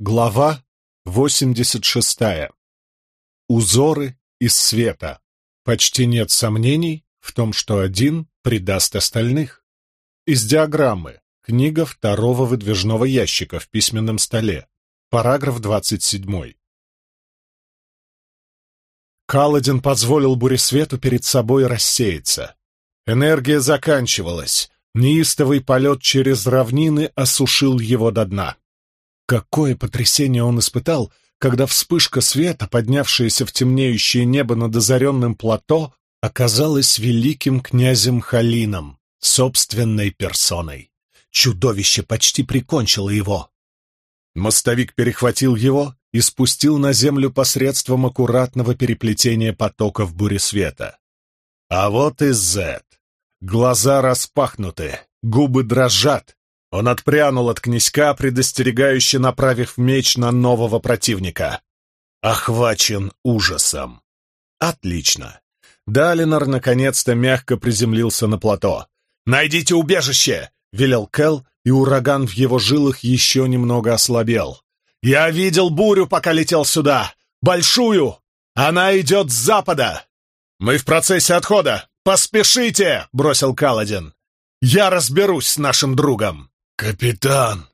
Глава 86. Узоры из света. Почти нет сомнений в том, что один придаст остальных. Из диаграммы. Книга второго выдвижного ящика в письменном столе. Параграф 27. Каладин позволил буресвету перед собой рассеяться. Энергия заканчивалась. Неистовый полет через равнины осушил его до дна. Какое потрясение он испытал, когда вспышка света, поднявшаяся в темнеющее небо над озаренным плато, оказалась великим князем Халином, собственной персоной. Чудовище почти прикончило его. Мостовик перехватил его и спустил на землю посредством аккуратного переплетения потоков буресвета. А вот и Зет. Глаза распахнуты, губы дрожат, он отпрянул от князька, предостерегающе направив меч на нового противника. Охвачен ужасом. Отлично. Далинор наконец-то мягко приземлился на плато. «Найдите убежище!» — велел Кел, и ураган в его жилах еще немного ослабел. «Я видел бурю, пока летел сюда! Большую! Она идет с запада!» «Мы в процессе отхода! Поспешите!» — бросил Каладин. «Я разберусь с нашим другом!» «Капитан!»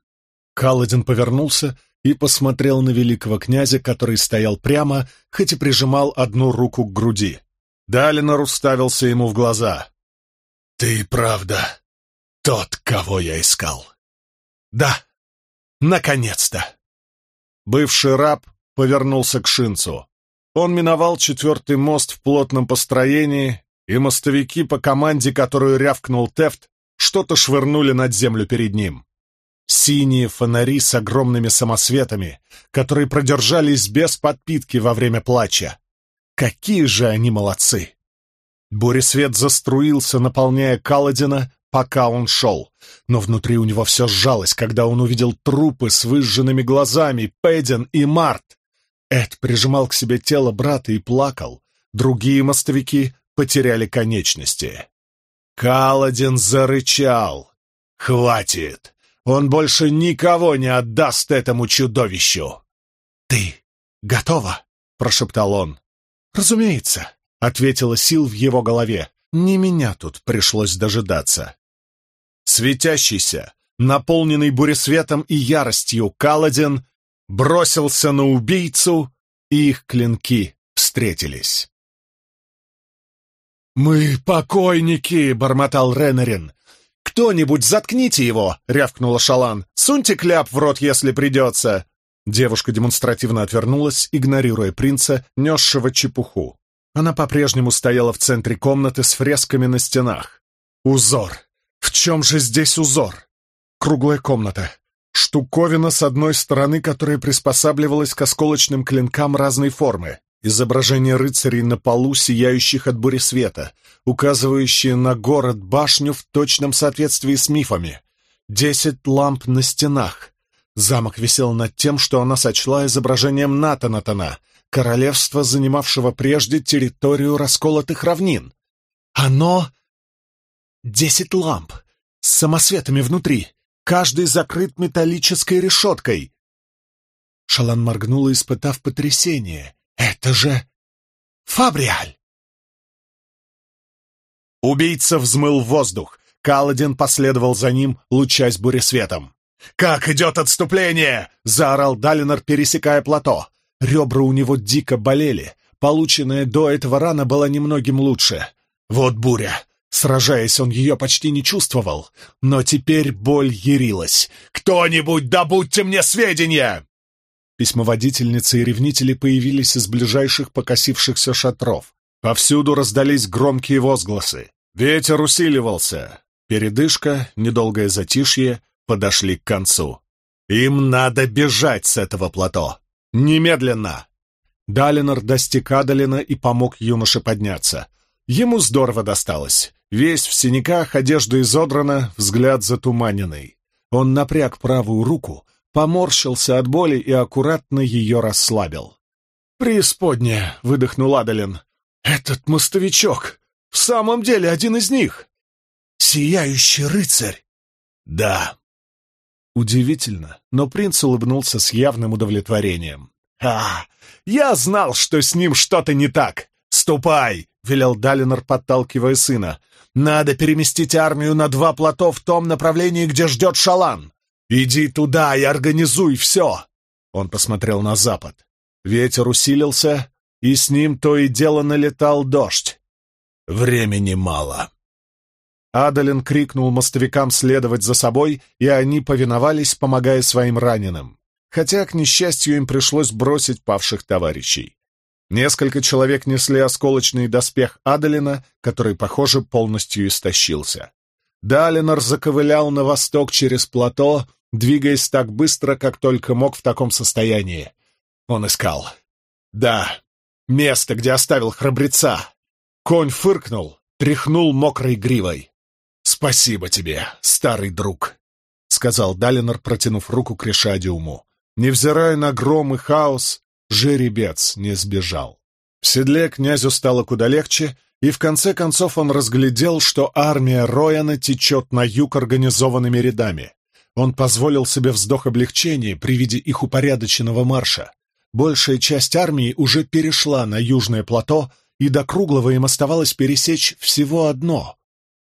Каладин повернулся и посмотрел на великого князя, который стоял прямо, хоть и прижимал одну руку к груди. Далинор уставился ему в глаза. «Ты правда тот, кого я искал?» «Да, наконец-то!» Бывший раб повернулся к Шинцу. Он миновал четвертый мост в плотном построении, и мостовики по команде, которую рявкнул Тефт, что-то швырнули над землю перед ним. Синие фонари с огромными самосветами, которые продержались без подпитки во время плача. Какие же они молодцы! Буресвет заструился, наполняя Каладина, пока он шел. Но внутри у него все сжалось, когда он увидел трупы с выжженными глазами, Пэддин и Март. Эд прижимал к себе тело брата и плакал. Другие мостовики потеряли конечности. Каладин зарычал. «Хватит! Он больше никого не отдаст этому чудовищу!» «Ты готова?» — прошептал он. «Разумеется», — ответила Сил в его голове. «Не меня тут пришлось дожидаться». Светящийся, наполненный буресветом и яростью, Каладин бросился на убийцу, и их клинки встретились. «Мы покойники!» — бормотал Ренарин. «Кто-нибудь заткните его!» — рявкнула Шалан. «Суньте кляп в рот, если придется!» Девушка демонстративно отвернулась, игнорируя принца, несшего чепуху. Она по-прежнему стояла в центре комнаты с фресками на стенах. «Узор! В чем же здесь узор?» Круглая комната. Штуковина с одной стороны, которая приспосабливалась к осколочным клинкам разной формы. Изображение рыцарей на полу, сияющих от бури света, указывающие на город-башню в точном соответствии с мифами. Десять ламп на стенах. Замок висел над тем, что она сочла изображением Натанатана, королевства, занимавшего прежде территорию расколотых равнин. Оно... Десять ламп с самосветами внутри, каждый закрыт металлической решеткой. Шалан моргнула, испытав потрясение. Это же Фабриаль! Убийца взмыл в воздух. Каладин последовал за ним, лучась буресветом. «Как идет отступление!» — заорал Далинор, пересекая плато. Ребра у него дико болели. Полученная до этого рана была немногим лучше. Вот буря. Сражаясь, он ее почти не чувствовал. Но теперь боль ярилась. «Кто-нибудь добудьте мне сведения!» Письмоводительницы и ревнители появились из ближайших покосившихся шатров. Повсюду раздались громкие возгласы. Ветер усиливался. Передышка, недолгое затишье подошли к концу. Им надо бежать с этого плато. Немедленно! Далинор достиг Адалина и помог юноше подняться. Ему здорово досталось. Весь в синяках, одежда изодрана, взгляд затуманенный. Он напряг правую руку, поморщился от боли и аккуратно ее расслабил. «Преисподняя!» — выдохнул Адалин. «Этот мостовичок! В самом деле один из них!» «Сияющий рыцарь!» «Да!» Удивительно, но принц улыбнулся с явным удовлетворением. «А, я знал, что с ним что-то не так! Ступай!» — велел Далинор, подталкивая сына. «Надо переместить армию на два плато в том направлении, где ждет Шалан! Иди туда и организуй все!» Он посмотрел на запад. Ветер усилился, и с ним то и дело налетал дождь. Времени мало. Адалин крикнул мостовикам следовать за собой, и они повиновались, помогая своим раненым. Хотя, к несчастью, им пришлось бросить павших товарищей. Несколько человек несли осколочный доспех Адалина, который, похоже, полностью истощился. Далинор заковылял на восток через плато, двигаясь так быстро, как только мог в таком состоянии. Он искал. Да, место, где оставил храбреца. Конь фыркнул, тряхнул мокрой гривой. «Спасибо тебе, старый друг», — сказал Далинор, протянув руку к Решадиуму. Невзирая на гром и хаос, жеребец не сбежал. В седле князю стало куда легче, и в конце концов он разглядел, что армия Рояна течет на юг организованными рядами. Он позволил себе вздох облегчения при виде их упорядоченного марша. Большая часть армии уже перешла на южное плато, и до Круглого им оставалось пересечь всего одно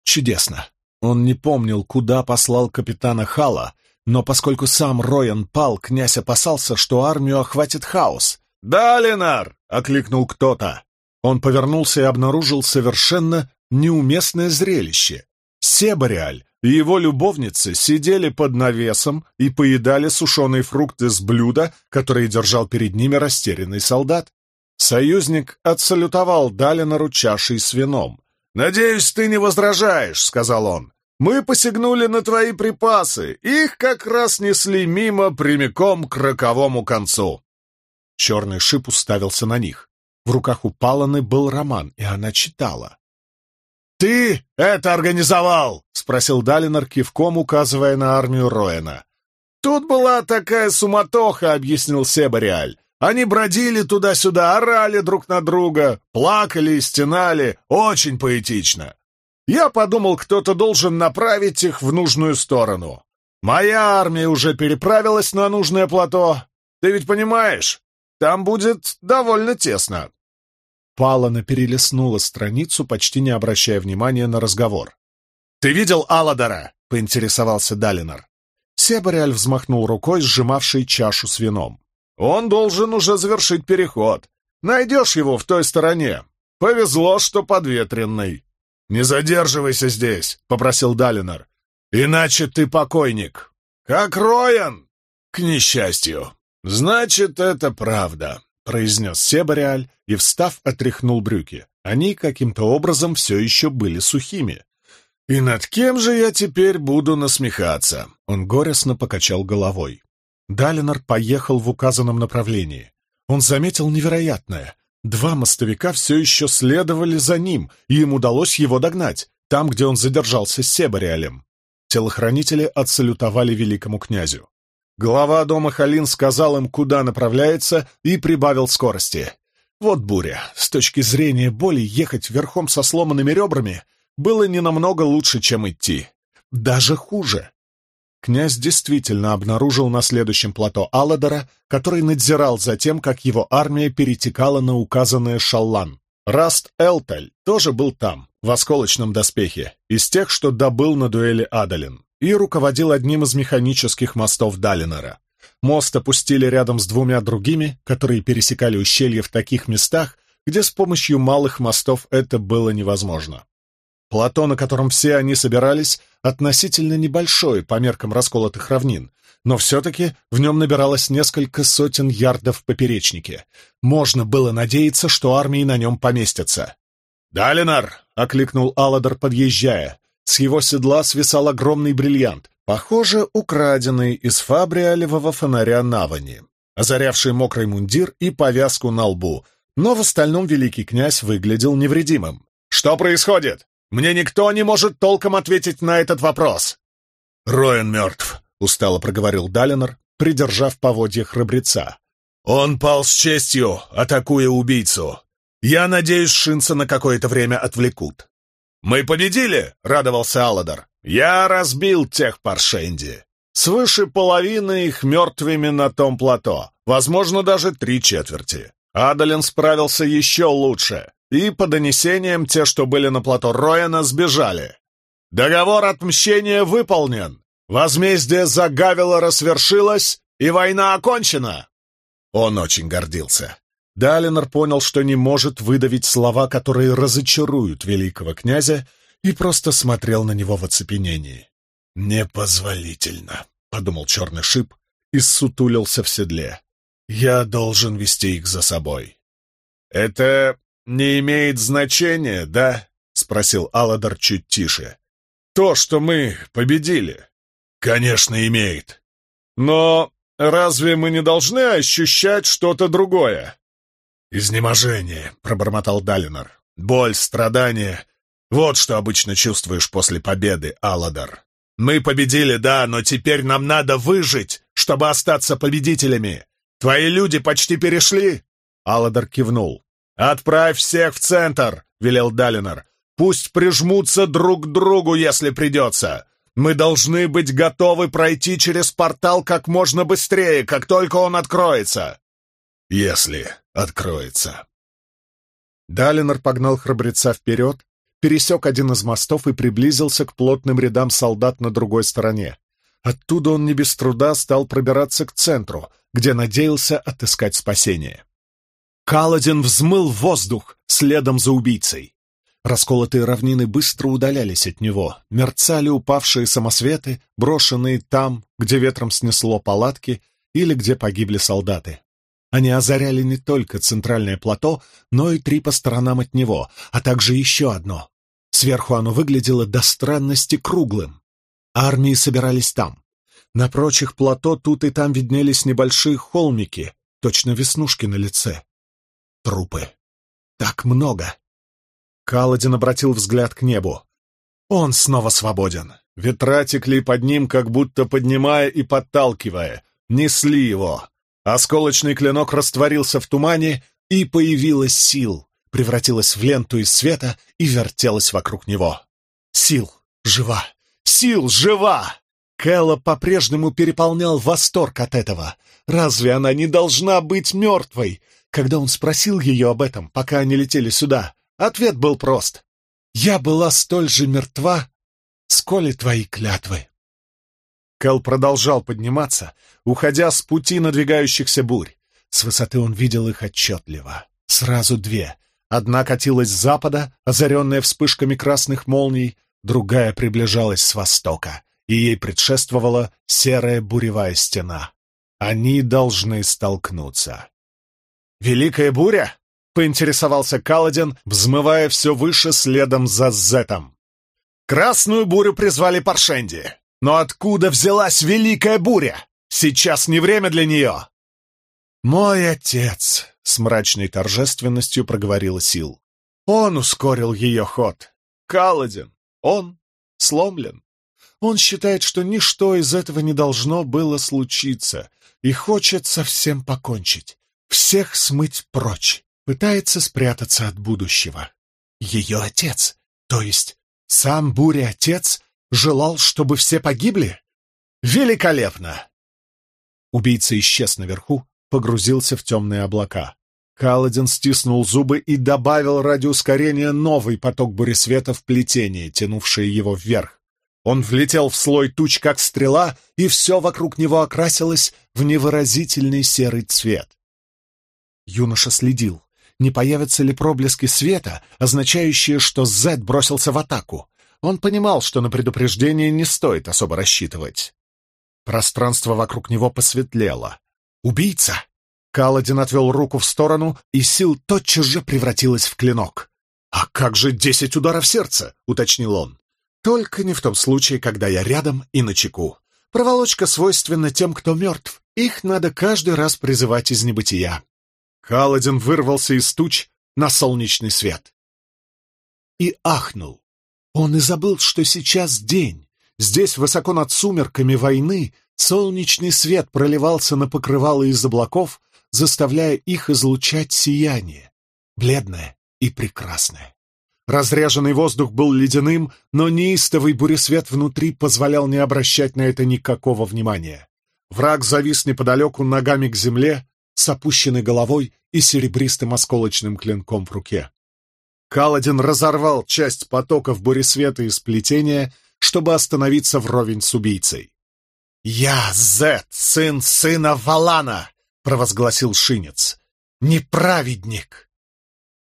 Чудесно. Он не помнил, куда послал капитана Хала, но поскольку сам Роян пал, князь опасался, что армию охватит хаос. «Да, Ленар!» — окликнул кто-то. Он повернулся и обнаружил совершенно неуместное зрелище. Себориаль и его любовницы сидели под навесом и поедали сушеные фрукты с блюда, которое держал перед ними растерянный солдат. Союзник отсалютовал Далинору чашей с вином. «Надеюсь, ты не возражаешь», — сказал он. «Мы посягнули на твои припасы. Их как раз несли мимо прямиком к роковому концу». Черный шип уставился на них. В руках у Паланы был роман, и она читала. «Ты это организовал?» — спросил Далинор, кивком указывая на армию Роэна. «Тут была такая суматоха», — объяснил Себариаль. Они бродили туда-сюда, орали друг на друга, плакали и стенали, очень поэтично. Я подумал, кто-то должен направить их в нужную сторону. Моя армия уже переправилась на нужное плато. Ты ведь понимаешь, там будет довольно тесно. Палана перелистнула страницу, почти не обращая внимания на разговор. «Ты видел Аладора?» — поинтересовался Далинор. Себориаль взмахнул рукой, сжимавшей чашу с вином. Он должен уже завершить переход. Найдешь его в той стороне. Повезло, что подветренный. «Не задерживайся здесь», — попросил Далинор. «Иначе ты покойник». «Как Роян?» «К несчастью». «Значит, это правда», — произнес Себориаль и, встав, отряхнул брюки. Они каким-то образом все еще были сухими. «И над кем же я теперь буду насмехаться?» Он горестно покачал головой. Далинор поехал в указанном направлении. Он заметил невероятное. Два мостовика все еще следовали за ним, и им удалось его догнать, там, где он задержался с Себориалем. Телохранители отсалютовали великому князю. Глава дома Халин сказал им, куда направляется, и прибавил скорости. Вот буря. С точки зрения боли ехать верхом со сломанными ребрами было не намного лучше, чем идти. Даже хуже князь действительно обнаружил на следующем плато Алладора, который надзирал за тем, как его армия перетекала на указанное Шаллан. Раст Элталь тоже был там, в осколочном доспехе, из тех, что добыл на дуэли Адалин, и руководил одним из механических мостов Далинора. Мост опустили рядом с двумя другими, которые пересекали ущелье в таких местах, где с помощью малых мостов это было невозможно. Плато, на котором все они собирались, относительно небольшой по меркам расколотых равнин, но все-таки в нем набиралось несколько сотен ярдов в поперечнике. Можно было надеяться, что армии на нем поместятся. «Далинар!» — окликнул Алладор, подъезжая. С его седла свисал огромный бриллиант, похоже, украденный из фабриалевого фонаря Навани, озарявший мокрый мундир и повязку на лбу, но в остальном великий князь выглядел невредимым. «Что происходит?» Мне никто не может толком ответить на этот вопрос!» «Роэн мертв», — устало проговорил Далинор, придержав поводья храбреца. «Он пал с честью, атакуя убийцу. Я надеюсь, Шинца на какое-то время отвлекут». «Мы победили!» — радовался Алладор. «Я разбил тех паршенди!» Свыше половины их мертвыми на том плато, возможно, даже три четверти. Адалин справился еще лучше, и по донесениям те, что были на плато Рояна, сбежали. Договор отмщения выполнен, возмездие за Гавила свершилось, и война окончена. Он очень гордился. Далинор понял, что не может выдавить слова, которые разочаруют великого князя, и просто смотрел на него в оцепенении. «Непозволительно», — подумал черный шип и ссутулился в седле. «Я должен вести их за собой». «Это не имеет значения, да?» — спросил Аладар чуть тише. «То, что мы победили». «Конечно, имеет». «Но разве мы не должны ощущать что-то другое?» «Изнеможение», — пробормотал Далинор. «Боль, страдания — вот что обычно чувствуешь после победы, Аладар. Мы победили, да, но теперь нам надо выжить, чтобы остаться победителями. Твои люди почти перешли?» Аладар кивнул. «Отправь всех в центр», — велел Далинор. «Пусть прижмутся друг к другу, если придется. Мы должны быть готовы пройти через портал как можно быстрее, как только он откроется». «Если откроется». Далинор погнал храбреца вперед, пересек один из мостов и приблизился к плотным рядам солдат на другой стороне. Оттуда он не без труда стал пробираться к центру, где надеялся отыскать спасение. Каладин взмыл воздух следом за убийцей. Расколотые равнины быстро удалялись от него, мерцали упавшие самосветы, брошенные там, где ветром снесло палатки или где погибли солдаты. Они озаряли не только центральное плато, но и три по сторонам от него, а также еще одно. Сверху оно выглядело до странности круглым. Армии собирались там. На прочих плато тут и там виднелись небольшие холмики, точно веснушки на лице. Трупы. Так много. Каладин обратил взгляд к небу. Он снова свободен. Ветра текли под ним, как будто поднимая и подталкивая. Несли его. Осколочный клинок растворился в тумане, и появилась сил, превратилась в ленту из света и вертелась вокруг него. Сил жива! Сил жива! Кэлла по-прежнему переполнял восторг от этого. Разве она не должна быть мертвой? Когда он спросил ее об этом, пока они летели сюда, ответ был прост. «Я была столь же мертва, сколь и твои клятвы». Кэл продолжал подниматься, уходя с пути надвигающихся бурь. С высоты он видел их отчетливо. Сразу две. Одна катилась с запада, озаренная вспышками красных молний, другая приближалась с востока, и ей предшествовала серая буревая стена. Они должны столкнуться. «Великая буря?» — поинтересовался Каладин, взмывая все выше следом за Зетом. «Красную бурю призвали Паршенди. Но откуда взялась великая буря? Сейчас не время для нее!» «Мой отец!» — с мрачной торжественностью проговорила Сил. «Он ускорил ее ход. Каладин. Он сломлен. Он считает, что ничто из этого не должно было случиться и хочет совсем покончить, всех смыть прочь, пытается спрятаться от будущего. Ее отец, то есть сам Буря-отец, Желал, чтобы все погибли? Великолепно!» Убийца исчез наверху, погрузился в темные облака. Каладин стиснул зубы и добавил ради ускорения новый поток буресвета в плетение, тянувшее его вверх. Он влетел в слой туч, как стрела, и все вокруг него окрасилось в невыразительный серый цвет. Юноша следил, не появятся ли проблески света, означающие, что Зед бросился в атаку. Он понимал, что на предупреждение не стоит особо рассчитывать. Пространство вокруг него посветлело. «Убийца!» Каладин отвел руку в сторону, и сил тотчас же превратилась в клинок. «А как же десять ударов сердца?» — уточнил он. «Только не в том случае, когда я рядом и на чеку. Проволочка свойственна тем, кто мертв. Их надо каждый раз призывать из небытия». Каладин вырвался из туч на солнечный свет. И ахнул. Он и забыл, что сейчас день. Здесь, высоко над сумерками войны, солнечный свет проливался на покрывало из облаков, заставляя их излучать сияние, бледное и прекрасное. Разряженный воздух был ледяным, но неистовый буресвет внутри позволял не обращать на это никакого внимания. Враг завис неподалеку ногами к земле, с опущенной головой и серебристым осколочным клинком в руке. Каладин разорвал часть потоков буресвета и сплетения, чтобы остановиться вровень с убийцей. «Я Зет, сын сына Валана!» — провозгласил Шинец. «Неправедник!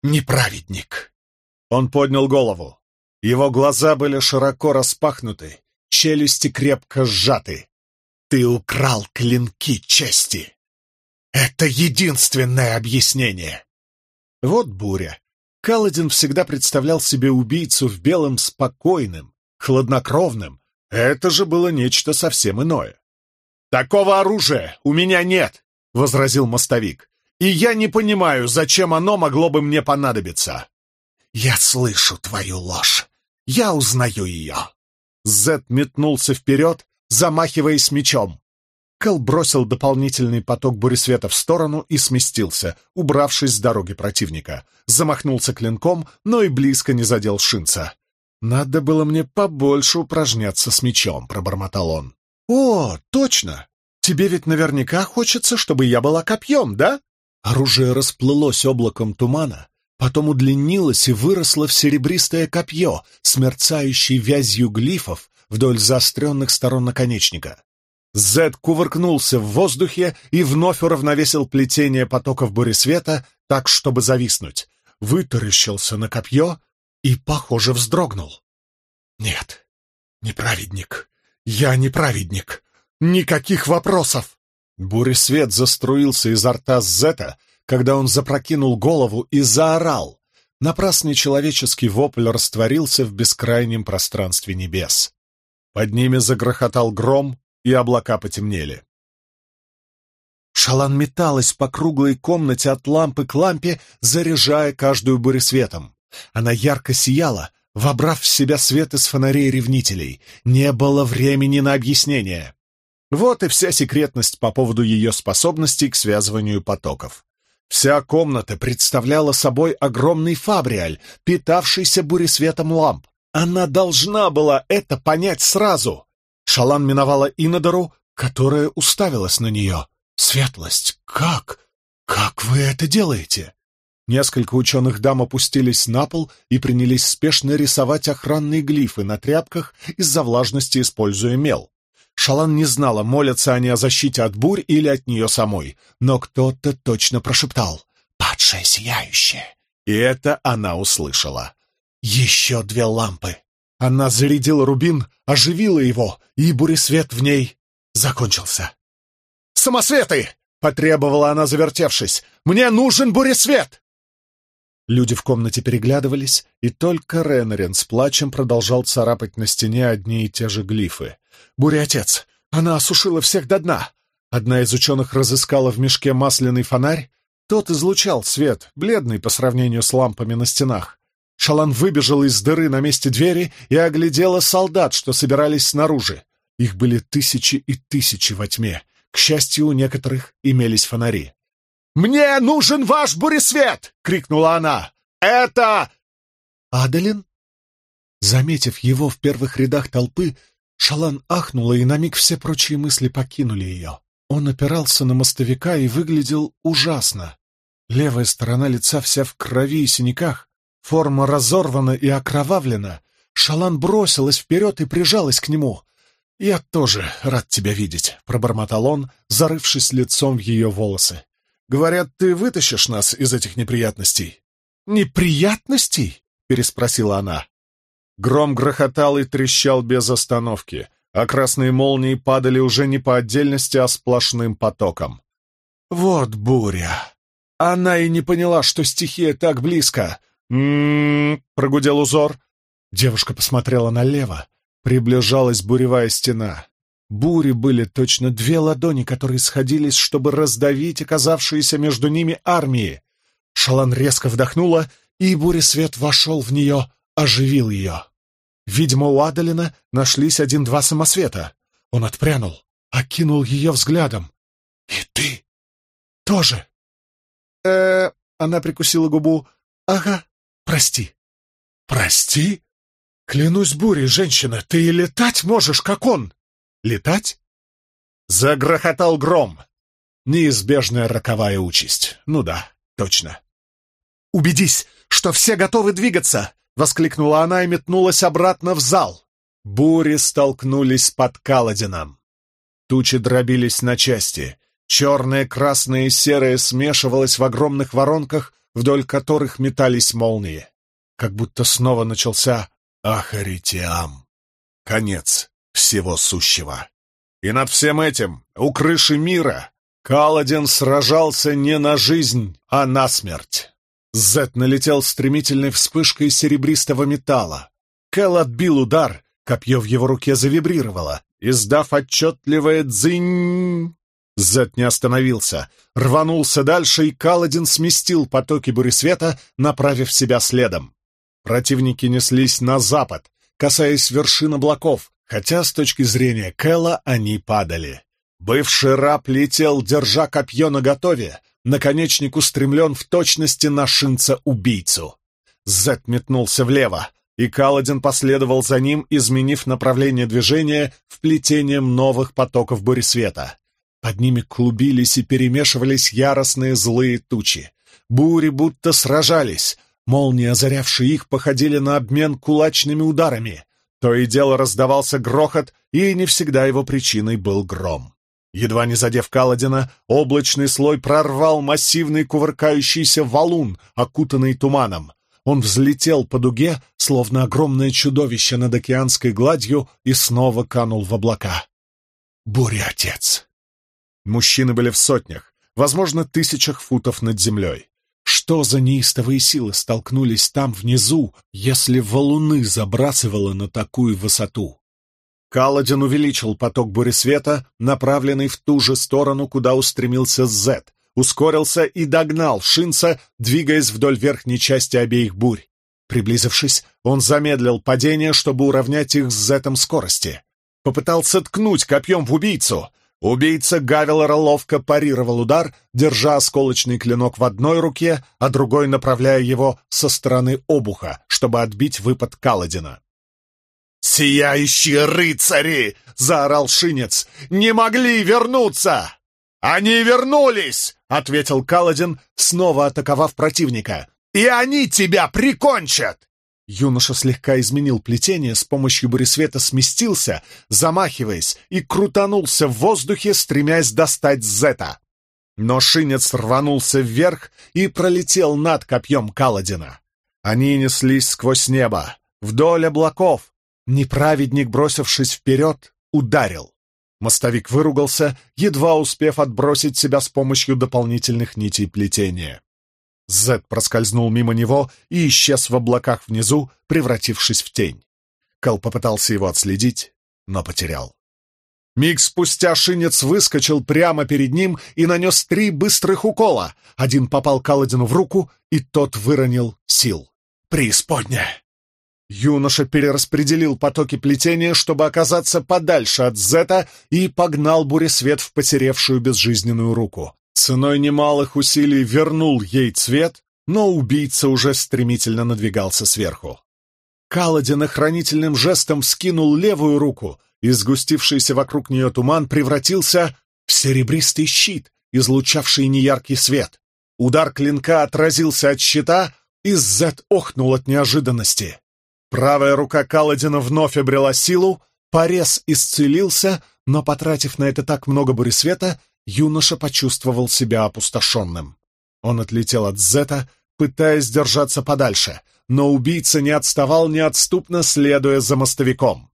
Неправедник!» Он поднял голову. Его глаза были широко распахнуты, челюсти крепко сжаты. «Ты украл клинки чести!» «Это единственное объяснение!» Вот буря. Каладин всегда представлял себе убийцу в белом спокойным, хладнокровным. Это же было нечто совсем иное. «Такого оружия у меня нет!» — возразил мостовик. «И я не понимаю, зачем оно могло бы мне понадобиться!» «Я слышу твою ложь! Я узнаю ее!» Зет метнулся вперед, замахиваясь мечом. Кэл бросил дополнительный поток буресвета в сторону и сместился, убравшись с дороги противника. Замахнулся клинком, но и близко не задел шинца. «Надо было мне побольше упражняться с мечом», — пробормотал он. «О, точно! Тебе ведь наверняка хочется, чтобы я была копьем, да?» Оружие расплылось облаком тумана, потом удлинилось и выросло в серебристое копье с мерцающей вязью глифов вдоль заостренных сторон наконечника. Зед кувыркнулся в воздухе и вновь уравновесил плетение потоков буресвета так, чтобы зависнуть. Вытаращился на копье и, похоже, вздрогнул. «Нет, неправедник. Я неправедник. Никаких вопросов!» Буресвет заструился изо рта Зета, когда он запрокинул голову и заорал. Напрасный человеческий вопль растворился в бескрайнем пространстве небес. Под ними загрохотал гром, и облака потемнели. Шалан металась по круглой комнате от лампы к лампе, заряжая каждую буресветом. Она ярко сияла, вобрав в себя свет из фонарей ревнителей. Не было времени на объяснение. Вот и вся секретность по поводу ее способностей к связыванию потоков. Вся комната представляла собой огромный фабриаль, питавшийся буресветом ламп. Она должна была это понять сразу. Шалан миновала Инодору, которая уставилась на нее. «Светлость, как? Как вы это делаете?» Несколько ученых дам опустились на пол и принялись спешно рисовать охранные глифы на тряпках из-за влажности, используя мел. Шалан не знала, молятся они о защите от бурь или от нее самой, но кто-то точно прошептал «Падшая сияющая!» И это она услышала. «Еще две лампы!» Она зарядила рубин, оживила его, и буресвет в ней закончился. «Самосветы!» — потребовала она, завертевшись. «Мне нужен буресвет!» Люди в комнате переглядывались, и только Ренарен с плачем продолжал царапать на стене одни и те же глифы. «Буря-отец! Она осушила всех до дна!» Одна из ученых разыскала в мешке масляный фонарь. Тот излучал свет, бледный по сравнению с лампами на стенах. Шалан выбежала из дыры на месте двери и оглядела солдат, что собирались снаружи. Их были тысячи и тысячи во тьме. К счастью, у некоторых имелись фонари. «Мне нужен ваш буресвет!» — крикнула она. «Это...» «Адалин?» Заметив его в первых рядах толпы, Шалан ахнула, и на миг все прочие мысли покинули ее. Он опирался на мостовика и выглядел ужасно. Левая сторона лица вся в крови и синяках, форма разорвана и окровавлена. Шалан бросилась вперед и прижалась к нему. «Я тоже рад тебя видеть», — пробормотал он, зарывшись лицом в ее волосы. «Говорят, ты вытащишь нас из этих неприятностей». «Неприятностей?» — переспросила она. Гром грохотал и трещал без остановки, а красные молнии падали уже не по отдельности, а сплошным потоком. «Вот буря!» Она и не поняла, что стихия так близко. «М-м-м», прогудел узор. Девушка посмотрела налево. Приближалась буревая стена. Бури были точно две ладони, которые сходились, чтобы раздавить оказавшиеся между ними армии. Шалан резко вдохнула, и буресвет вошел в нее, оживил ее. Видимо, у Адалина нашлись один-два самосвета. Он отпрянул, окинул ее взглядом. «И ты тоже?» э Она прикусила губу. «Ага, прости». «Прости? Клянусь бурей, женщина, ты и летать можешь, как он!» «Летать?» Загрохотал гром. Неизбежная роковая участь. Ну да, точно. «Убедись, что все готовы двигаться!» — воскликнула она и метнулась обратно в зал. Бури столкнулись под Каладином. Тучи дробились на части. Черное, красное и серое смешивалось в огромных воронках, вдоль которых метались молнии. Как будто снова начался Ахаритиам. Конец всего сущего. И над всем этим, у крыши мира, Каладин сражался не на жизнь, а на смерть. Зет налетел стремительной вспышкой серебристого металла. Кэл отбил удар, копье в его руке завибрировало, издав отчетливое «дзынь». Зет не остановился, рванулся дальше, и Каладин сместил потоки буресвета, направив себя следом. Противники неслись на запад, касаясь вершин облаков, хотя с точки зрения Кэла они падали. Бывший раб летел, держа копье наготове, наконечник устремлен в точности на шинца-убийцу. Зет метнулся влево, и Каладин последовал за ним, изменив направление движения вплетением новых потоков буресвета. Под ними клубились и перемешивались яростные злые тучи. Бури будто сражались. Молнии, озарявшие их, походили на обмен кулачными ударами. То и дело раздавался грохот, и не всегда его причиной был гром. Едва не задев Каладина, облачный слой прорвал массивный кувыркающийся валун, окутанный туманом. Он взлетел по дуге, словно огромное чудовище над океанской гладью, и снова канул в облака. Буря-отец! Мужчины были в сотнях, возможно, тысячах футов над землей. Что за неистовые силы столкнулись там внизу, если валуны забрасывало на такую высоту? Каладин увеличил поток буресвета, направленный в ту же сторону, куда устремился Зет, ускорился и догнал Шинца, двигаясь вдоль верхней части обеих бурь. Приблизившись, он замедлил падение, чтобы уравнять их с Зетом скорости. Попытался ткнуть копьем в убийцу. Убийца Гавелора ловко парировал удар, держа осколочный клинок в одной руке, а другой направляя его со стороны обуха, чтобы отбить выпад Каладина. «Сияющие рыцари!» — заорал Шинец. «Не могли вернуться!» «Они вернулись!» — ответил Каладин, снова атаковав противника. «И они тебя прикончат!» Юноша слегка изменил плетение, с помощью буресвета сместился, замахиваясь, и крутанулся в воздухе, стремясь достать Зета. Но шинец рванулся вверх и пролетел над копьем Каладина. Они неслись сквозь небо, вдоль облаков, Неправедник, бросившись вперед, ударил. Мостовик выругался, едва успев отбросить себя с помощью дополнительных нитей плетения. Зед проскользнул мимо него и исчез в облаках внизу, превратившись в тень. Кал попытался его отследить, но потерял. Миг спустя шинец выскочил прямо перед ним и нанес три быстрых укола. Один попал Каладину в руку, и тот выронил сил. «Преисподня!» Юноша перераспределил потоки плетения, чтобы оказаться подальше от Зета, и погнал буресвет в потеревшую безжизненную руку. Ценой немалых усилий вернул ей цвет, но убийца уже стремительно надвигался сверху. Каладин охранительным жестом скинул левую руку, и сгустившийся вокруг нее туман превратился в серебристый щит, излучавший неяркий свет. Удар клинка отразился от щита, и Зет охнул от неожиданности. Правая рука Каладина вновь обрела силу, порез исцелился, но, потратив на это так много буресвета, юноша почувствовал себя опустошенным. Он отлетел от Зета, пытаясь держаться подальше, но убийца не отставал неотступно, следуя за мостовиком.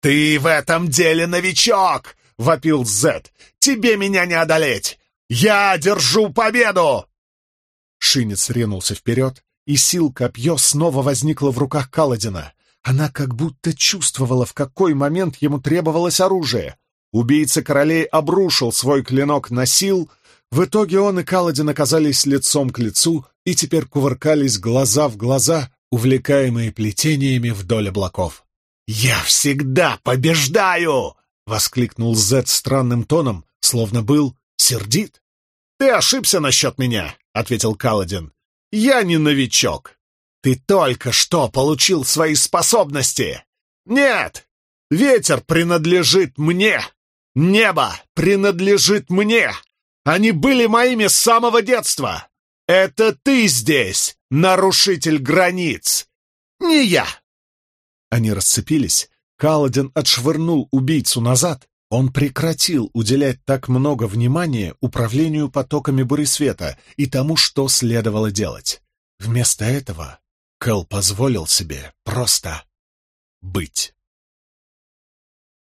«Ты в этом деле новичок!» — вопил Зет. «Тебе меня не одолеть! Я держу победу!» Шинец ринулся вперед, и сил копье снова возникло в руках Каладина. Она как будто чувствовала, в какой момент ему требовалось оружие. Убийца королей обрушил свой клинок на сил. В итоге он и Каладин оказались лицом к лицу и теперь кувыркались глаза в глаза, увлекаемые плетениями вдоль облаков. «Я всегда побеждаю!» — воскликнул Зет странным тоном, словно был сердит. «Ты ошибся насчет меня», — ответил Каладин. Я не новичок. Ты только что получил свои способности! Нет! Ветер принадлежит мне! Небо принадлежит мне! Они были моими с самого детства! Это ты здесь, нарушитель границ! Не я!» Они расцепились. Каладин отшвырнул убийцу назад. Он прекратил уделять так много внимания управлению потоками буресвета и тому, что следовало делать. Вместо этого Кэл позволил себе просто быть.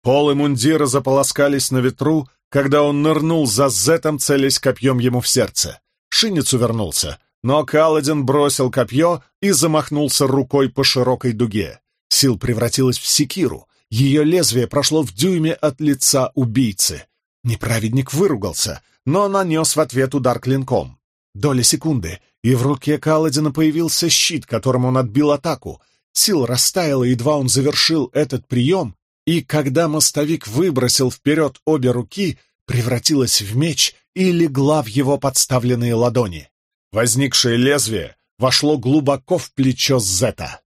Полы мундира заполоскались на ветру, когда он нырнул за Зетом, целясь копьем ему в сердце. Шинец увернулся, но Каладин бросил копье и замахнулся рукой по широкой дуге. Сил превратилась в секиру. Ее лезвие прошло в дюйме от лица убийцы. Неправедник выругался, но нанес в ответ удар клинком. Доля секунды, и в руке Каладина появился щит, которым он отбил атаку. Сил растаяла, едва он завершил этот прием, и когда мостовик выбросил вперед обе руки, превратилась в меч и легла в его подставленные ладони. Возникшее лезвие вошло глубоко в плечо Зета.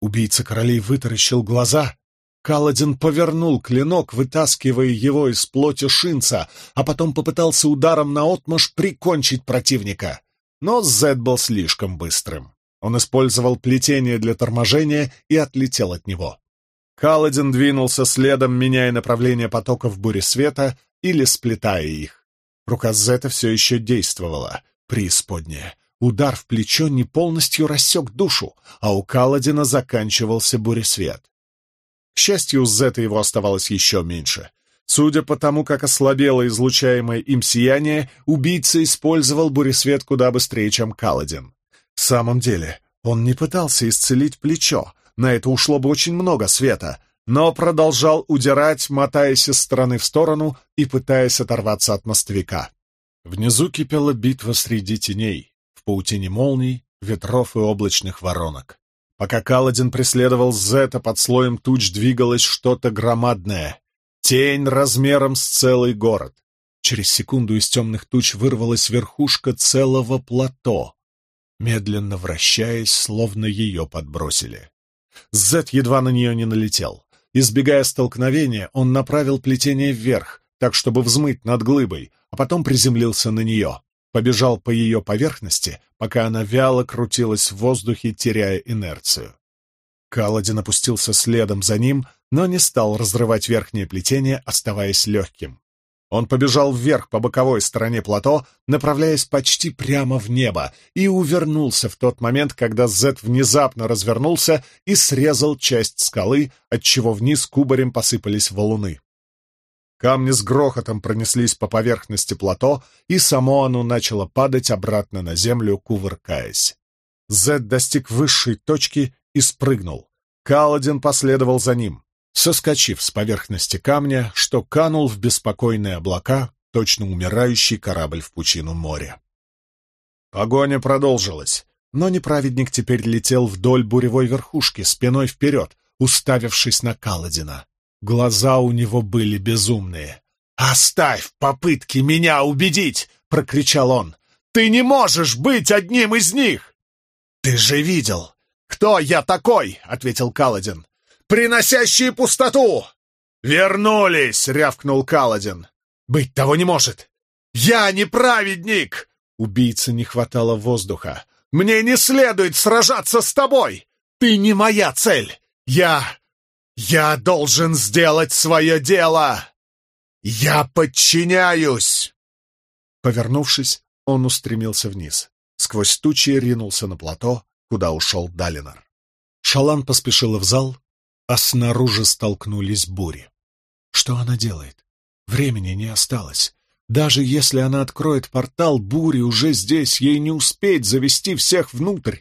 Убийца королей вытаращил глаза. Каладин повернул клинок, вытаскивая его из плоти шинца, а потом попытался ударом наотмашь прикончить противника. Но Зет был слишком быстрым. Он использовал плетение для торможения и отлетел от него. Каладин двинулся следом, меняя направление потоков бури света или сплетая их. Рука Зета все еще действовала, преисподняя. Удар в плечо не полностью рассек душу, а у Каладина заканчивался буресвет. К счастью, Зета его оставалось еще меньше. Судя по тому, как ослабело излучаемое им сияние, убийца использовал буресвет куда быстрее, чем Каладин. В самом деле, он не пытался исцелить плечо, на это ушло бы очень много света, но продолжал удирать, мотаясь из стороны в сторону и пытаясь оторваться от мостовика. Внизу кипела битва среди теней, в паутине молний, ветров и облачных воронок. Пока Каладин преследовал Зета, под слоем туч двигалось что-то громадное. Тень размером с целый город. Через секунду из темных туч вырвалась верхушка целого плато, медленно вращаясь, словно ее подбросили. Зет едва на нее не налетел. Избегая столкновения, он направил плетение вверх, так чтобы взмыть над глыбой, а потом приземлился на нее. Побежал по ее поверхности, пока она вяло крутилась в воздухе, теряя инерцию. Каладин опустился следом за ним, но не стал разрывать верхнее плетение, оставаясь легким. Он побежал вверх по боковой стороне плато, направляясь почти прямо в небо, и увернулся в тот момент, когда Зет внезапно развернулся и срезал часть скалы, отчего вниз кубарем посыпались валуны. Камни с грохотом пронеслись по поверхности плато, и само оно начало падать обратно на землю, кувыркаясь. Зед достиг высшей точки и спрыгнул. Каладин последовал за ним соскочив с поверхности камня, что канул в беспокойные облака, точно умирающий корабль в пучину моря. Погоня продолжилась, но неправедник теперь летел вдоль буревой верхушки, спиной вперед, уставившись на Каладина. Глаза у него были безумные. «Оставь попытки меня убедить!» — прокричал он. «Ты не можешь быть одним из них!» «Ты же видел!» «Кто я такой?» — ответил Каладин приносящие пустоту!» «Вернулись!» — рявкнул Каладин. «Быть того не может! Я не праведник!» Убийце не хватало воздуха. «Мне не следует сражаться с тобой! Ты не моя цель! Я... я должен сделать свое дело! Я подчиняюсь!» Повернувшись, он устремился вниз. Сквозь тучи ринулся на плато, куда ушел Далинор. Шалан поспешила в зал, а снаружи столкнулись бури. Что она делает? Времени не осталось. Даже если она откроет портал, бури уже здесь, ей не успеть завести всех внутрь.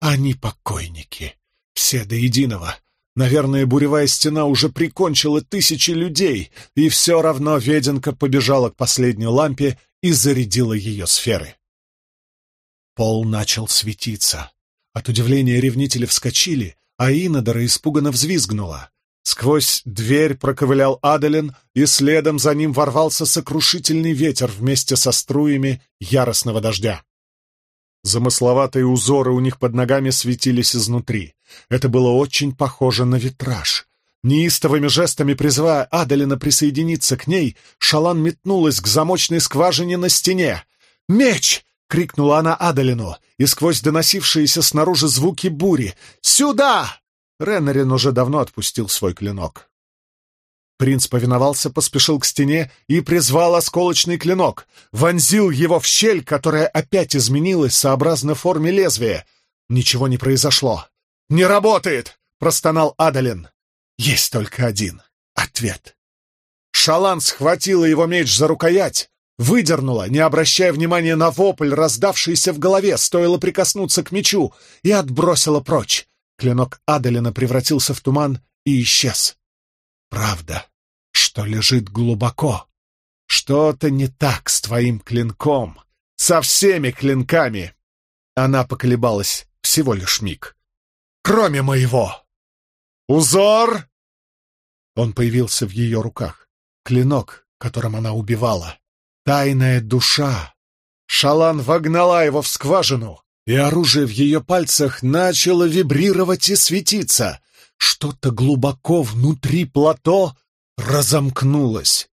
Они покойники, все до единого. Наверное, буревая стена уже прикончила тысячи людей, и все равно Веденка побежала к последней лампе и зарядила ее сферы. Пол начал светиться. От удивления ревнители вскочили, а Инодора испуганно взвизгнула. Сквозь дверь проковылял Аделин, и следом за ним ворвался сокрушительный ветер вместе со струями яростного дождя. Замысловатые узоры у них под ногами светились изнутри. Это было очень похоже на витраж. Неистовыми жестами призывая Адалина присоединиться к ней, Шалан метнулась к замочной скважине на стене. «Меч!» — крикнула она Адалину, и сквозь доносившиеся снаружи звуки бури. «Сюда!» Реннерин уже давно отпустил свой клинок. Принц повиновался, поспешил к стене и призвал осколочный клинок. Вонзил его в щель, которая опять изменилась сообразно форме лезвия. Ничего не произошло. «Не работает!» — простонал Адалин. «Есть только один ответ». Шалан схватила его меч за рукоять, выдернула, не обращая внимания на вопль, раздавшийся в голове, стоило прикоснуться к мечу, и отбросила прочь. Клинок Адалина превратился в туман и исчез. Правда, что лежит глубоко. Что-то не так с твоим клинком, со всеми клинками. Она поколебалась всего лишь миг. Кроме моего. Узор! Он появился в ее руках. Клинок, которым она убивала. Тайная душа. Шалан вогнала его в скважину, и оружие в ее пальцах начало вибрировать и светиться. Что-то глубоко внутри плато разомкнулось.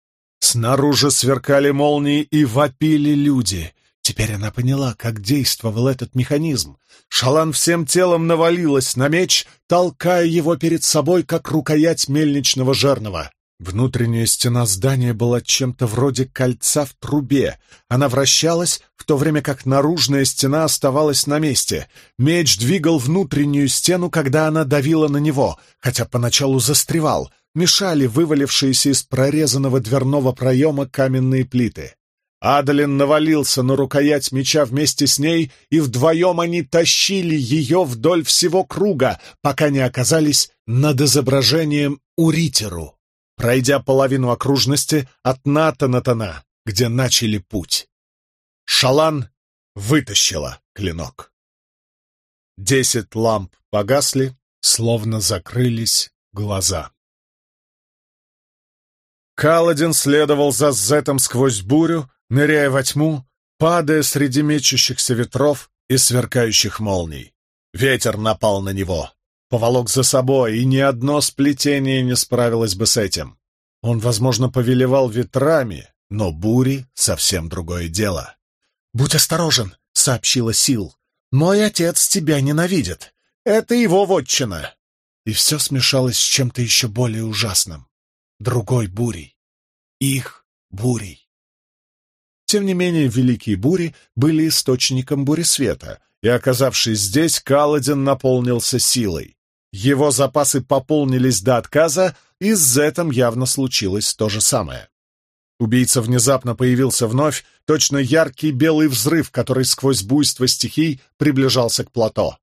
Снаружи сверкали молнии и вопили люди. Теперь она поняла, как действовал этот механизм. Шалан всем телом навалилась на меч, толкая его перед собой, как рукоять мельничного жернова. Внутренняя стена здания была чем-то вроде кольца в трубе. Она вращалась, в то время как наружная стена оставалась на месте. Меч двигал внутреннюю стену, когда она давила на него, хотя поначалу застревал. Мешали вывалившиеся из прорезанного дверного проема каменные плиты. Адалин навалился на рукоять меча вместе с ней, и вдвоем они тащили ее вдоль всего круга, пока не оказались над изображением Уритеру пройдя половину окружности от Натанатана, где начали путь. Шалан вытащила клинок. Десять ламп погасли, словно закрылись глаза. Каладин следовал за Зетом сквозь бурю, ныряя во тьму, падая среди мечущихся ветров и сверкающих молний. Ветер напал на него поволок за собой, и ни одно сплетение не справилось бы с этим. Он, возможно, повелевал ветрами, но бури — совсем другое дело. «Будь осторожен», — сообщила Сил. «Мой отец тебя ненавидит. Это его вотчина». И все смешалось с чем-то еще более ужасным. Другой бурей. Их бурей. Тем не менее, великие бури были источником бури света, и, оказавшись здесь, Каладин наполнился силой. Его запасы пополнились до отказа, и с Зетом явно случилось то же самое. Убийца внезапно появился вновь, точно яркий белый взрыв, который сквозь буйство стихий приближался к плато.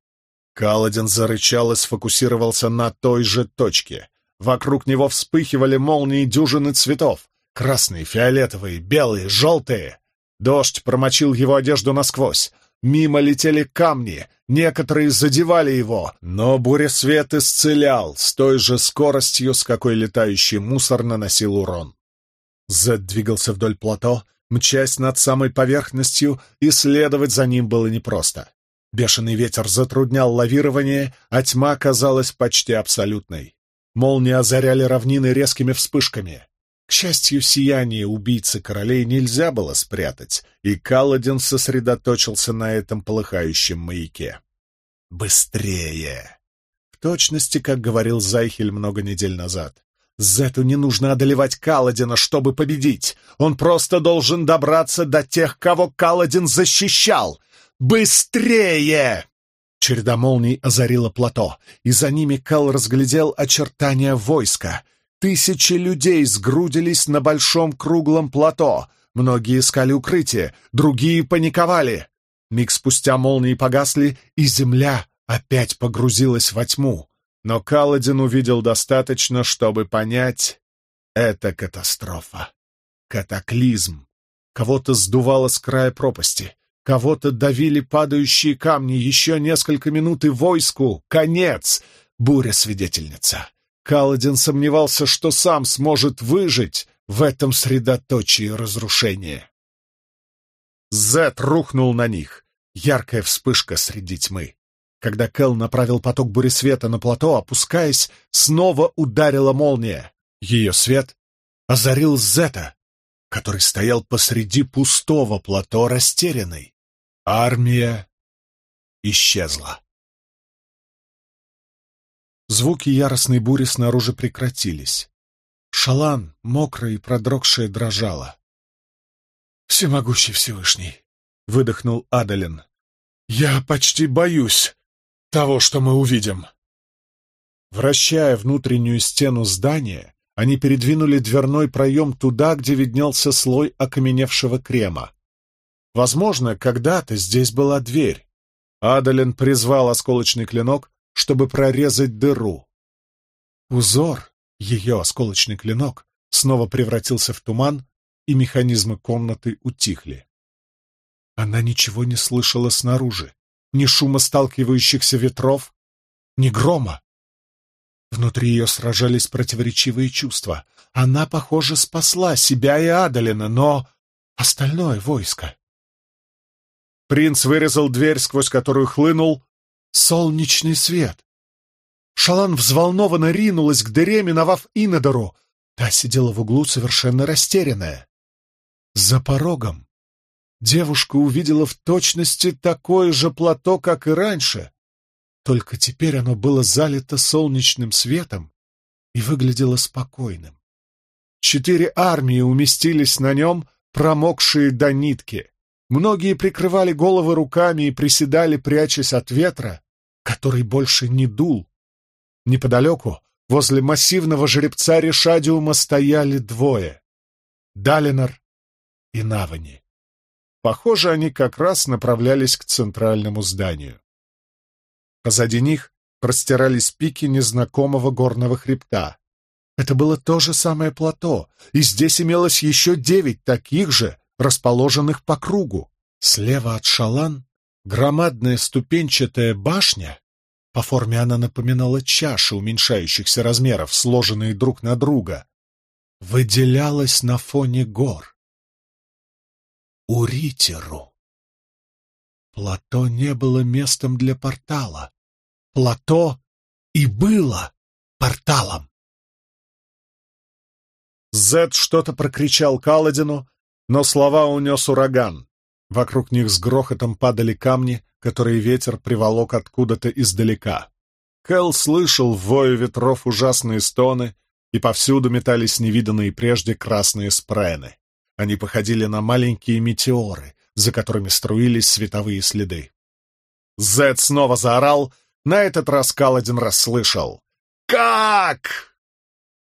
Каладин зарычал и сфокусировался на той же точке. Вокруг него вспыхивали молнии дюжины цветов. Красные, фиолетовые, белые, желтые. Дождь промочил его одежду насквозь. Мимо летели камни, некоторые задевали его, но буресвет исцелял с той же скоростью, с какой летающий мусор наносил урон. Зед двигался вдоль плато, мчась над самой поверхностью, и следовать за ним было непросто. Бешеный ветер затруднял лавирование, а тьма казалась почти абсолютной. Молнии озаряли равнины резкими вспышками. К счастью, сияние убийцы королей нельзя было спрятать, и Каладин сосредоточился на этом полыхающем маяке. «Быстрее!» В точности, как говорил Зайхель много недель назад. Зету не нужно одолевать Каладина, чтобы победить. Он просто должен добраться до тех, кого Каладин защищал. Быстрее! Череда молний озарила плато, и за ними Кал разглядел очертания войска. Тысячи людей сгрудились на большом круглом плато. Многие искали укрытие, другие паниковали. Миг спустя молнии погасли, и земля опять погрузилась во тьму. Но Каладин увидел достаточно, чтобы понять — это катастрофа. Катаклизм. Кого-то сдувало с края пропасти, кого-то давили падающие камни, еще несколько минут и войску. Конец! Буря-свидетельница. Каладин сомневался, что сам сможет выжить в этом средоточии разрушения. Зет рухнул на них. Яркая вспышка среди тьмы. Когда Кэл направил поток буресвета на плато, опускаясь, снова ударила молния. Ее свет озарил Зета, который стоял посреди пустого плато, растерянный. Армия исчезла. Звуки яростной бури снаружи прекратились. Шалан, мокрая и продрогшая, дрожала. «Всемогущий Всевышний!» — выдохнул Адалин. «Я почти боюсь того, что мы увидим». Вращая внутреннюю стену здания, они передвинули дверной проем туда, где виднелся слой окаменевшего крема. Возможно, когда-то здесь была дверь. Адалин призвал осколочный клинок, чтобы прорезать дыру. Узор, ее осколочный клинок, снова превратился в туман, и механизмы комнаты утихли. Она ничего не слышала снаружи, ни шума сталкивающихся ветров, ни грома. Внутри ее сражались противоречивые чувства. Она, похоже, спасла себя и Адалина, но остальное войско... Принц вырезал дверь, сквозь которую хлынул солнечный свет. Шалан взволнованно ринулась к дыре, миновав Инодору. Та сидела в углу совершенно растерянная. За порогом девушка увидела в точности такое же плато, как и раньше, только теперь оно было залито солнечным светом и выглядело спокойным. Четыре армии уместились на нем, промокшие до нитки. Многие прикрывали головы руками и приседали, прячась от ветра, который больше не дул. Неподалеку, возле массивного жеребца Решадиума, стояли двое — Далинор и Навани. Похоже, они как раз направлялись к центральному зданию. Позади них простирались пики незнакомого горного хребта. Это было то же самое плато, и здесь имелось еще девять таких же, расположенных по кругу. Слева от Шалан громадная ступенчатая башня, по форме она напоминала чаши уменьшающихся размеров, сложенные друг на друга, выделялась на фоне гор. Уритеру. Плато не было местом для портала. Плато и было порталом. Зед что-то прокричал Каладину, но слова унес ураган. Вокруг них с грохотом падали камни, которые ветер приволок откуда-то издалека. Кэл слышал в вою ветров ужасные стоны, и повсюду метались невиданные прежде красные спрены. Они походили на маленькие метеоры, за которыми струились световые следы. Зед снова заорал, на этот раз Каладин расслышал. «Как?»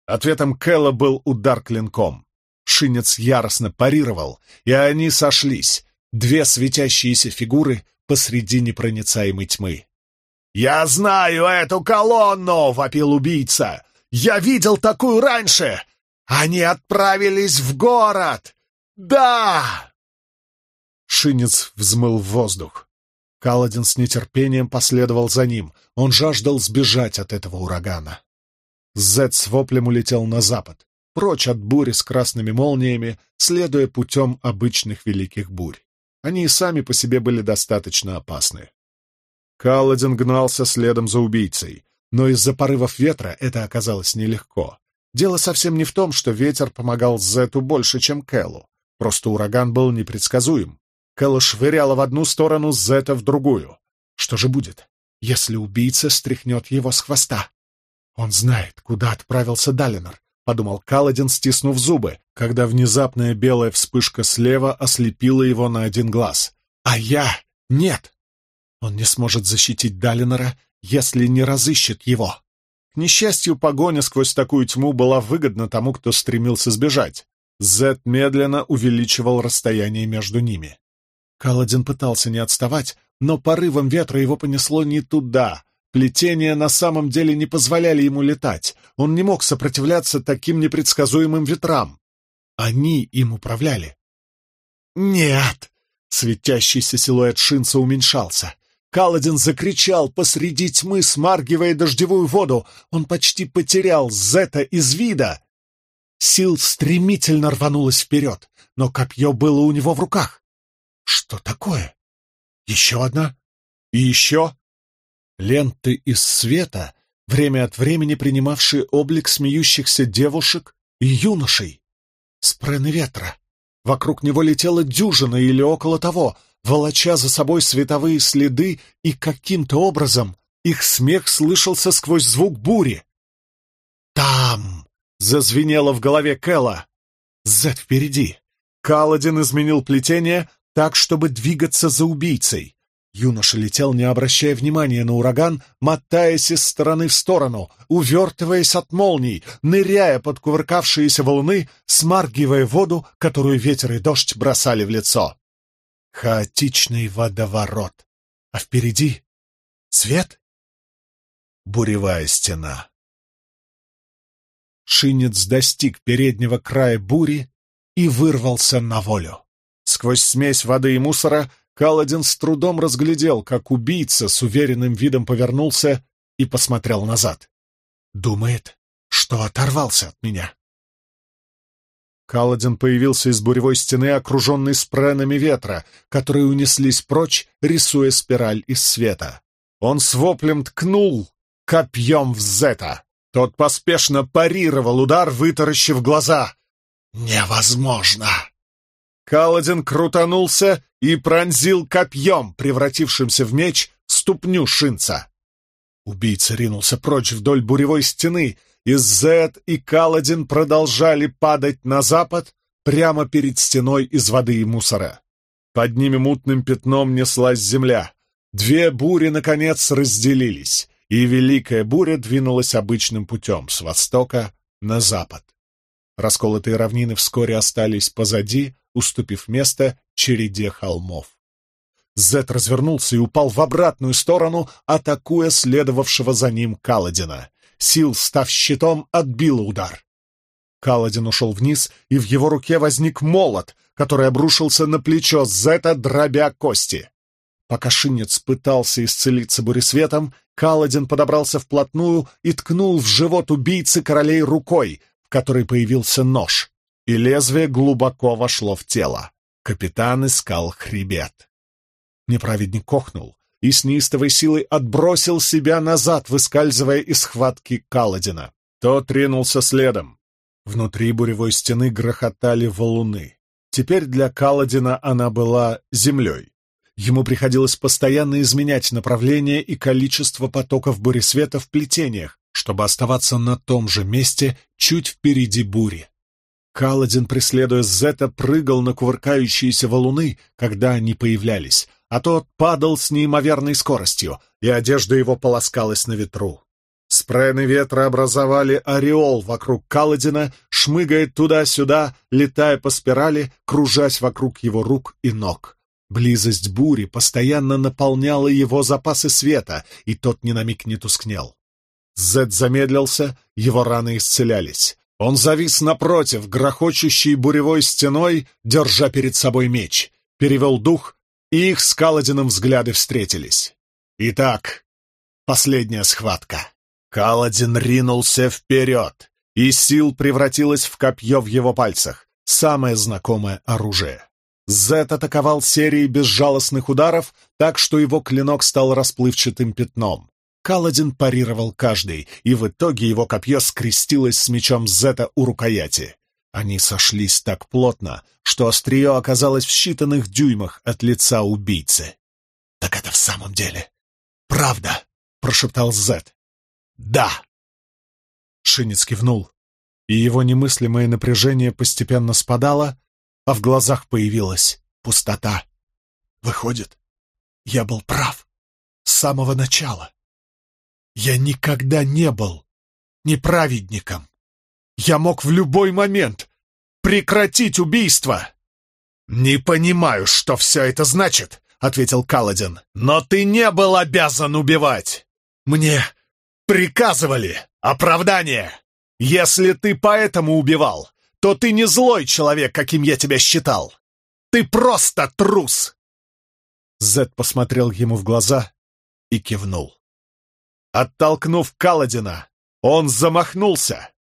Ответом Кэлла был удар клинком. Шинец яростно парировал, и они сошлись, две светящиеся фигуры посреди непроницаемой тьмы. «Я знаю эту колонну!» — вопил убийца. «Я видел такую раньше! Они отправились в город! «Да!» Шинец взмыл в воздух. Каладин с нетерпением последовал за ним. Он жаждал сбежать от этого урагана. Зет с воплем улетел на запад, прочь от бури с красными молниями, следуя путем обычных великих бурь. Они и сами по себе были достаточно опасны. Каладин гнался следом за убийцей, но из-за порывов ветра это оказалось нелегко. Дело совсем не в том, что ветер помогал Зету больше, чем Кэллу. Просто ураган был непредсказуем. Кэлла швыряла в одну сторону, Зета в другую. Что же будет, если убийца стряхнет его с хвоста? Он знает, куда отправился Далинор, подумал Каладин, стиснув зубы, когда внезапная белая вспышка слева ослепила его на один глаз. А я — нет! Он не сможет защитить Далинора, если не разыщет его. К несчастью, погоня сквозь такую тьму была выгодна тому, кто стремился сбежать. Зет медленно увеличивал расстояние между ними. Каладин пытался не отставать, но порывом ветра его понесло не туда. Плетения на самом деле не позволяли ему летать. Он не мог сопротивляться таким непредсказуемым ветрам. Они им управляли. «Нет!» — светящийся силуэт Шинца уменьшался. Каладин закричал посреди тьмы, смаргивая дождевую воду. Он почти потерял Зета из вида. Сил стремительно рванулась вперед, но копье было у него в руках. Что такое? Еще одна? И еще? Ленты из света, время от времени принимавшие облик смеющихся девушек и юношей. Спрены ветра. Вокруг него летела дюжина или около того, волоча за собой световые следы, и каким-то образом их смех слышался сквозь звук бури. «Там!» — зазвенело в голове Кэлла. «Зет впереди!» Каладин изменил плетение так, чтобы двигаться за убийцей. Юноша летел, не обращая внимания на ураган, мотаясь из стороны в сторону, увертываясь от молний, ныряя под кувыркавшиеся валуны, смаргивая воду, которую ветер и дождь бросали в лицо. Хаотичный водоворот. А впереди свет? Буревая стена. Шинец достиг переднего края бури и вырвался на волю. Сквозь смесь воды и мусора Каладин с трудом разглядел, как убийца с уверенным видом повернулся и посмотрел назад. Думает, что оторвался от меня. Каладин появился из буревой стены, окруженный спренами ветра, которые унеслись прочь, рисуя спираль из света. Он с воплем ткнул копьем в Зета. Тот поспешно парировал удар, вытаращив глаза. «Невозможно!» Каладин крутанулся и пронзил копьем, превратившимся в меч, ступню шинца. Убийца ринулся прочь вдоль буревой стены, и Зет и Каладин продолжали падать на запад прямо перед стеной из воды и мусора. Под ними мутным пятном неслась земля. Две бури, наконец, разделились, и великая буря двинулась обычным путем с востока на запад. Расколотые равнины вскоре остались позади, уступив место череде холмов. Зет развернулся и упал в обратную сторону, атакуя следовавшего за ним Каладина. Сил, став щитом, отбила удар. Каладин ушел вниз, и в его руке возник молот, который обрушился на плечо Зета, дробя кости. Пока шинец пытался исцелиться буресветом, Каладин подобрался вплотную и ткнул в живот убийцы королей рукой, в которой появился нож и лезвие глубоко вошло в тело. Капитан искал хребет. Неправедник кохнул и с неистовой силой отбросил себя назад, выскальзывая из схватки Каладина. Тот ринулся следом. Внутри буревой стены грохотали валуны. Теперь для Каладина она была землей. Ему приходилось постоянно изменять направление и количество потоков буресвета в плетениях, чтобы оставаться на том же месте чуть впереди бури. Каладин, преследуя Зета, прыгал на кувыркающиеся валуны, когда они появлялись, а тот падал с неимоверной скоростью, и одежда его полоскалась на ветру. Спрены ветра образовали ореол вокруг Каладина, шмыгая туда-сюда, летая по спирали, кружась вокруг его рук и ног. Близость бури постоянно наполняла его запасы света, и тот ни на миг не тускнел. Зет замедлился, его раны исцелялись. Он завис напротив, грохочущей буревой стеной, держа перед собой меч, перевел дух, и их с Каладином взгляды встретились. Итак, последняя схватка. Каладин ринулся вперед, и сил превратилась в копье в его пальцах, самое знакомое оружие. Зет атаковал серией безжалостных ударов, так что его клинок стал расплывчатым пятном. Каладин парировал каждый, и в итоге его копье скрестилось с мечом Зета у рукояти. Они сошлись так плотно, что острие оказалось в считанных дюймах от лица убийцы. «Так это в самом деле правда!» — прошептал Зет. «Да!» Шинец кивнул, и его немыслимое напряжение постепенно спадало, а в глазах появилась пустота. «Выходит, я был прав с самого начала!» Я никогда не был неправедником. Я мог в любой момент прекратить убийство. «Не понимаю, что все это значит», — ответил Каладин. «Но ты не был обязан убивать. Мне приказывали оправдание. Если ты поэтому убивал, то ты не злой человек, каким я тебя считал. Ты просто трус!» Зед посмотрел ему в глаза и кивнул. Оттолкнув Каладина, он замахнулся.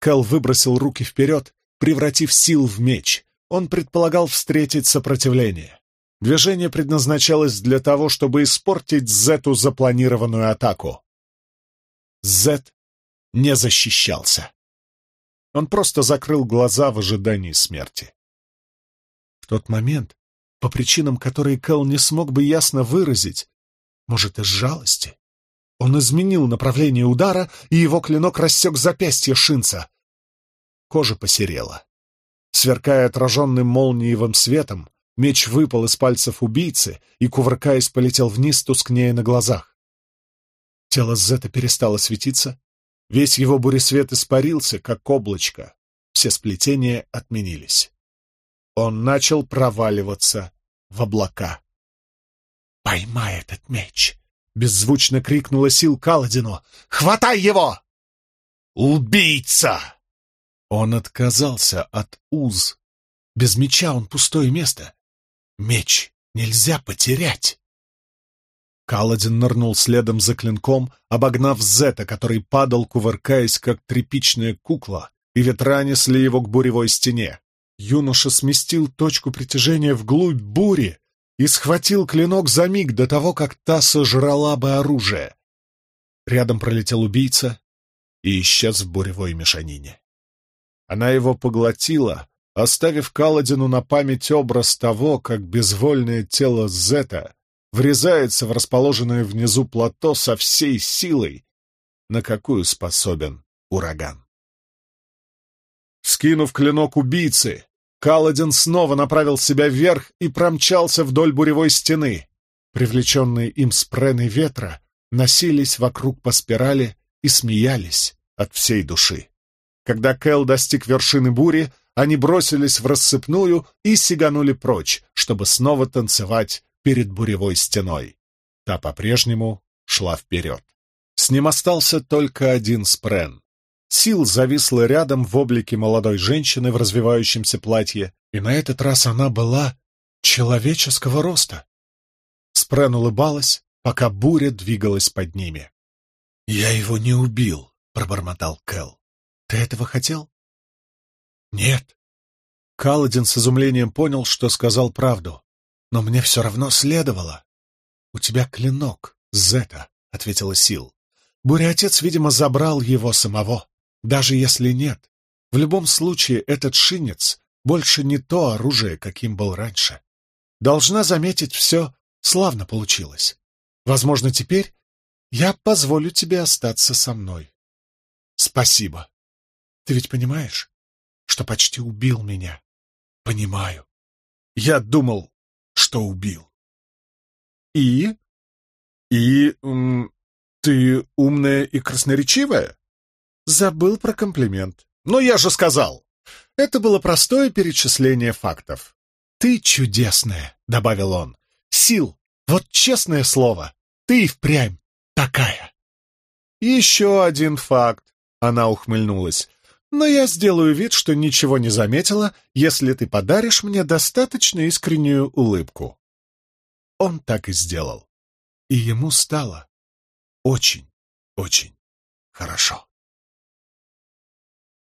Кэл выбросил руки вперед, превратив сил в меч. Он предполагал встретить сопротивление. Движение предназначалось для того, чтобы испортить Зету запланированную атаку. Зет не защищался. Он просто закрыл глаза в ожидании смерти. В тот момент, по причинам, которые Кэл не смог бы ясно выразить, может, из жалости, он изменил направление удара, и его клинок рассек запястье Шинца. Кожа посерела. Сверкая отраженным молниевым светом, меч выпал из пальцев убийцы и, кувыркаясь, полетел вниз, тускнея на глазах. Тело Зета перестало светиться, весь его буресвет испарился, как облачко, все сплетения отменились. Он начал проваливаться в облака. «Поймай этот меч!» — беззвучно крикнула Сил Каладину. «Хватай его!» «Убийца!» Он отказался от уз. Без меча он пустое место. Меч нельзя потерять. Каладин нырнул следом за клинком, обогнав Зета, который падал, кувыркаясь, как тряпичная кукла, и ветра несли его к буревой стене. Юноша сместил точку притяжения вглубь бури и схватил клинок за миг до того, как та сожрала бы оружие. Рядом пролетел убийца и исчез в буревой мешанине. Она его поглотила, оставив Каладину на память образ того, как безвольное тело Зета врезается в расположенное внизу плато со всей силой, на какую способен ураган. Скинув клинок убийцы, Каладин снова направил себя вверх и промчался вдоль буревой стены. Привлеченные им спрены ветра носились вокруг по спирали и смеялись от всей души. Когда Кэл достиг вершины бури, они бросились в рассыпную и сиганули прочь, чтобы снова танцевать перед буревой стеной. Та по-прежнему шла вперед. С ним остался только один спрен. Сил зависла рядом в облике молодой женщины в развивающемся платье, и на этот раз она была человеческого роста. Спрен улыбалась, пока буря двигалась под ними. «Я его не убил», — пробормотал Кэл. Ты этого хотел? Нет. Каладин с изумлением понял, что сказал правду. Но мне все равно следовало. У тебя клинок, Зета, — ответила Сил. Буря-отец, видимо, забрал его самого. Даже если нет, в любом случае этот шинец больше не то оружие, каким был раньше. Должна заметить, все славно получилось. Возможно, теперь я позволю тебе остаться со мной. Спасибо. Ты ведь понимаешь, что почти убил меня? Понимаю. Я думал, что убил. И? И... Ты умная и красноречивая? Забыл про комплимент. Но я же сказал. Это было простое перечисление фактов. «Ты чудесная», — добавил он. «Сил, вот честное слово, ты и впрямь такая». «Еще один факт», — она ухмыльнулась но я сделаю вид, что ничего не заметила, если ты подаришь мне достаточно искреннюю улыбку». Он так и сделал. И ему стало очень, очень хорошо.